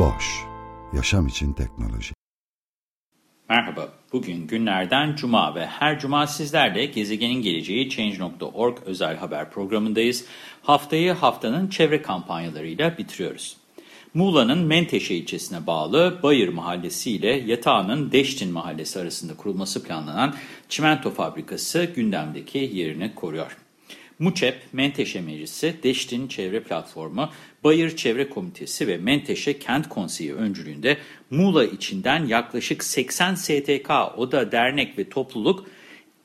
Boş, yaşam için teknoloji. Merhaba, bugün günlerden cuma ve her cuma sizlerle Gezegenin Geleceği Change.org özel haber programındayız. Haftayı haftanın çevre kampanyalarıyla bitiriyoruz. Muğla'nın Menteşe ilçesine bağlı Bayır Mahallesi ile Yatağı'nın Deştin Mahallesi arasında kurulması planlanan çimento fabrikası gündemdeki yerini koruyor. MUÇEP, Menteşe Meclisi, Deştin Çevre Platformu, Bayır Çevre Komitesi ve Menteşe Kent Konseyi öncülüğünde Muğla içinden yaklaşık 80 STK, oda, dernek ve topluluk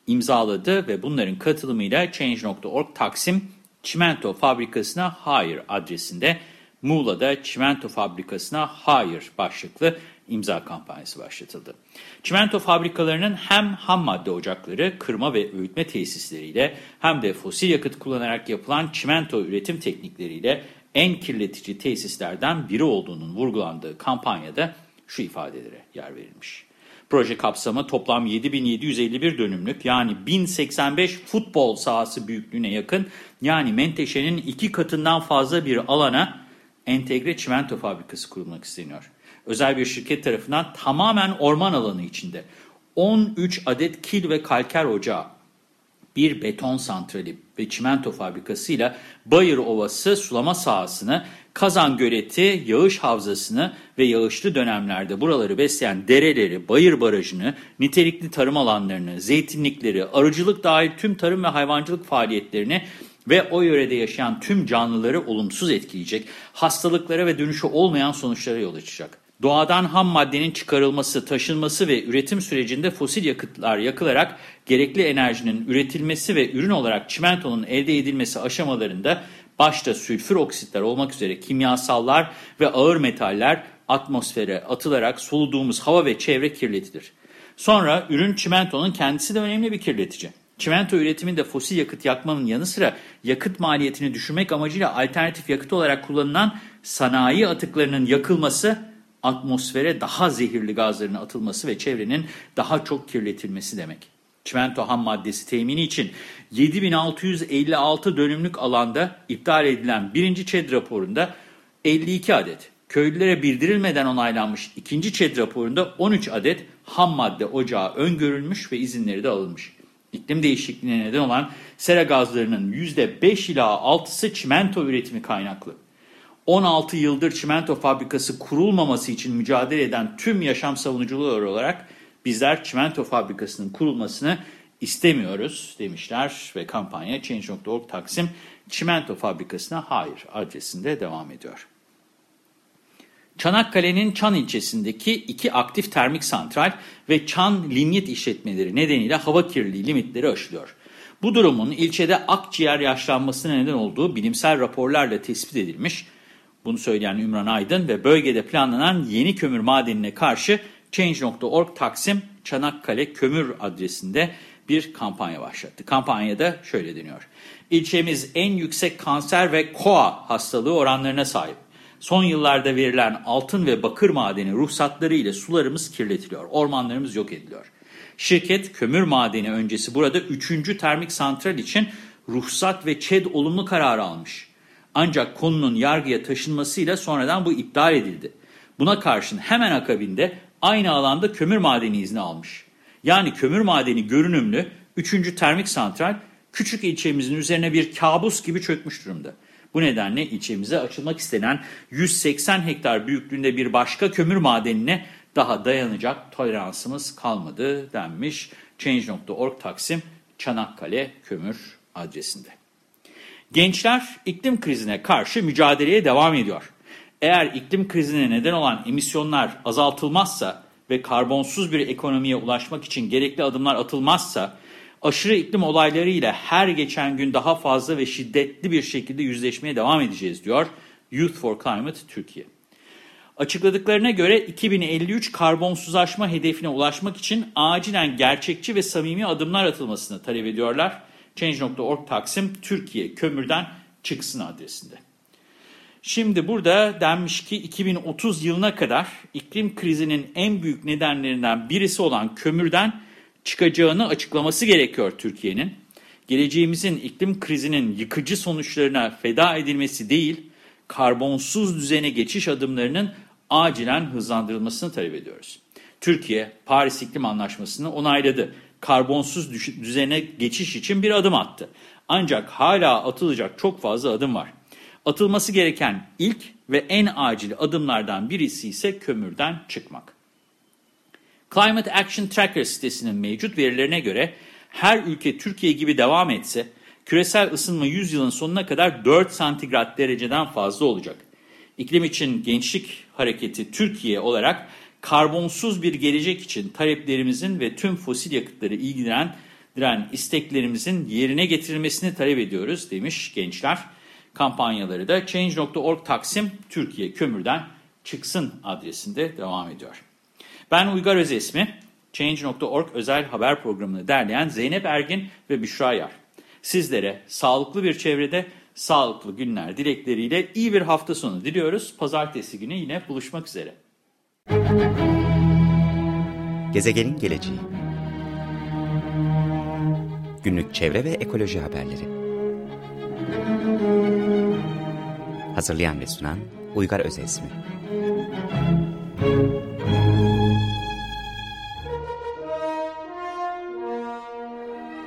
imzaladı ve bunların katılımıyla Change.org Taksim Çimento Fabrikası'na hayır adresinde Muğla'da çimento fabrikasına hayır başlıklı imza kampanyası başlatıldı. Çimento fabrikalarının hem ham madde ocakları, kırma ve öğütme tesisleriyle hem de fosil yakıt kullanarak yapılan çimento üretim teknikleriyle en kirletici tesislerden biri olduğunun vurgulandığı kampanyada şu ifadelere yer verilmiş. Proje kapsamı toplam 7751 dönümlük yani 1085 futbol sahası büyüklüğüne yakın yani Menteşe'nin iki katından fazla bir alana entegre çimento fabrikası kurulmak isteniyor. Özel bir şirket tarafından tamamen orman alanı içinde 13 adet kil ve kalker ocağı, bir beton santrali ve çimento fabrikasıyla Bayır Ovası sulama sahasını, Kazan Göleti, yağış havzasını ve yağışlı dönemlerde buraları besleyen dereleri, Bayır Barajı'nı, nitelikli tarım alanlarını, zeytinlikleri, arıcılık dahil tüm tarım ve hayvancılık faaliyetlerini ve o yörede yaşayan tüm canlıları olumsuz etkileyecek, hastalıklara ve dönüşü olmayan sonuçlara yol açacak. Doğadan ham maddenin çıkarılması, taşınması ve üretim sürecinde fosil yakıtlar yakılarak gerekli enerjinin üretilmesi ve ürün olarak çimentonun elde edilmesi aşamalarında başta sülfür oksitler olmak üzere kimyasallar ve ağır metaller atmosfere atılarak soluduğumuz hava ve çevre kirletilir. Sonra ürün çimentonun kendisi de önemli bir kirletici. Çimento üretiminde fosil yakıt yakmanın yanı sıra yakıt maliyetini düşürmek amacıyla alternatif yakıt olarak kullanılan sanayi atıklarının yakılması, atmosfere daha zehirli gazların atılması ve çevrenin daha çok kirletilmesi demek. Çimento ham maddesi temini için 7656 dönümlük alanda iptal edilen birinci ÇED raporunda 52 adet, köylülere bildirilmeden onaylanmış ikinci ÇED raporunda 13 adet ham madde ocağı öngörülmüş ve izinleri de alınmış. İklim değişikliğine neden olan sera gazlarının %5 ila 6'sı çimento üretimi kaynaklı. 16 yıldır çimento fabrikası kurulmaması için mücadele eden tüm yaşam savunucuları olarak bizler çimento fabrikasının kurulmasını istemiyoruz demişler ve kampanya Change.org Taksim çimento fabrikasına hayır adresinde devam ediyor. Çanakkale'nin Çan ilçesindeki iki aktif termik santral ve Çan limit işletmeleri nedeniyle hava kirliliği limitleri aşılıyor. Bu durumun ilçede akciğer yaşlanmasına neden olduğu bilimsel raporlarla tespit edilmiş. Bunu söyleyen Ümran Aydın ve bölgede planlanan yeni kömür madenine karşı Change.org Taksim Çanakkale Kömür adresinde bir kampanya başlattı. Kampanyada şöyle deniyor. İlçemiz en yüksek kanser ve koa hastalığı oranlarına sahip. Son yıllarda verilen altın ve bakır madeni ruhsatları ile sularımız kirletiliyor, ormanlarımız yok ediliyor. Şirket kömür madeni öncesi burada 3. termik santral için ruhsat ve ÇED olumlu kararı almış. Ancak konunun yargıya taşınmasıyla sonradan bu iptal edildi. Buna karşın hemen akabinde aynı alanda kömür madeni izni almış. Yani kömür madeni görünümlü 3. termik santral küçük ilçemizin üzerine bir kabus gibi çökmüş durumda. Bu nedenle ilçemize açılmak istenen 180 hektar büyüklüğünde bir başka kömür madenine daha dayanacak toleransımız kalmadı denmiş Change.org Taksim Çanakkale Kömür adresinde. Gençler iklim krizine karşı mücadeleye devam ediyor. Eğer iklim krizine neden olan emisyonlar azaltılmazsa ve karbonsuz bir ekonomiye ulaşmak için gerekli adımlar atılmazsa Aşırı iklim olaylarıyla her geçen gün daha fazla ve şiddetli bir şekilde yüzleşmeye devam edeceğiz diyor Youth for Climate Türkiye. Açıkladıklarına göre 2053 karbonsuzlaşma hedefine ulaşmak için acilen gerçekçi ve samimi adımlar atılmasını talep ediyorlar. Change.org Taksim Türkiye kömürden çıksın adresinde. Şimdi burada denmiş ki 2030 yılına kadar iklim krizinin en büyük nedenlerinden birisi olan kömürden çıkacağını açıklaması gerekiyor Türkiye'nin. Geleceğimizin iklim krizinin yıkıcı sonuçlarına feda edilmesi değil, karbonsuz düzene geçiş adımlarının acilen hızlandırılmasını talep ediyoruz. Türkiye, Paris İklim Anlaşması'nı onayladı. Karbonsuz düzene geçiş için bir adım attı. Ancak hala atılacak çok fazla adım var. Atılması gereken ilk ve en acil adımlardan birisi ise kömürden çıkmak. Climate Action Tracker sitesinin mevcut verilerine göre her ülke Türkiye gibi devam etse küresel ısınma 100 yılın sonuna kadar 4 santigrat dereceden fazla olacak. İklim için Gençlik Hareketi Türkiye olarak karbonsuz bir gelecek için taleplerimizin ve tüm fosil yakıtları ilgilendiren isteklerimizin yerine getirilmesini talep ediyoruz demiş gençler. Kampanyaları da Change.org Taksim Türkiye Kömürden Çıksın adresinde devam ediyor. Ben Uygar Özesmi, Change.org özel haber programını derleyen Zeynep Ergin ve Büşra Yar. Sizlere sağlıklı bir çevrede sağlıklı günler dilekleriyle iyi bir hafta sonu diliyoruz. Pazartesi günü yine buluşmak üzere. Gezegenin geleceği Günlük çevre ve ekoloji haberleri Hazırlayan ve sunan Uygar Özesmi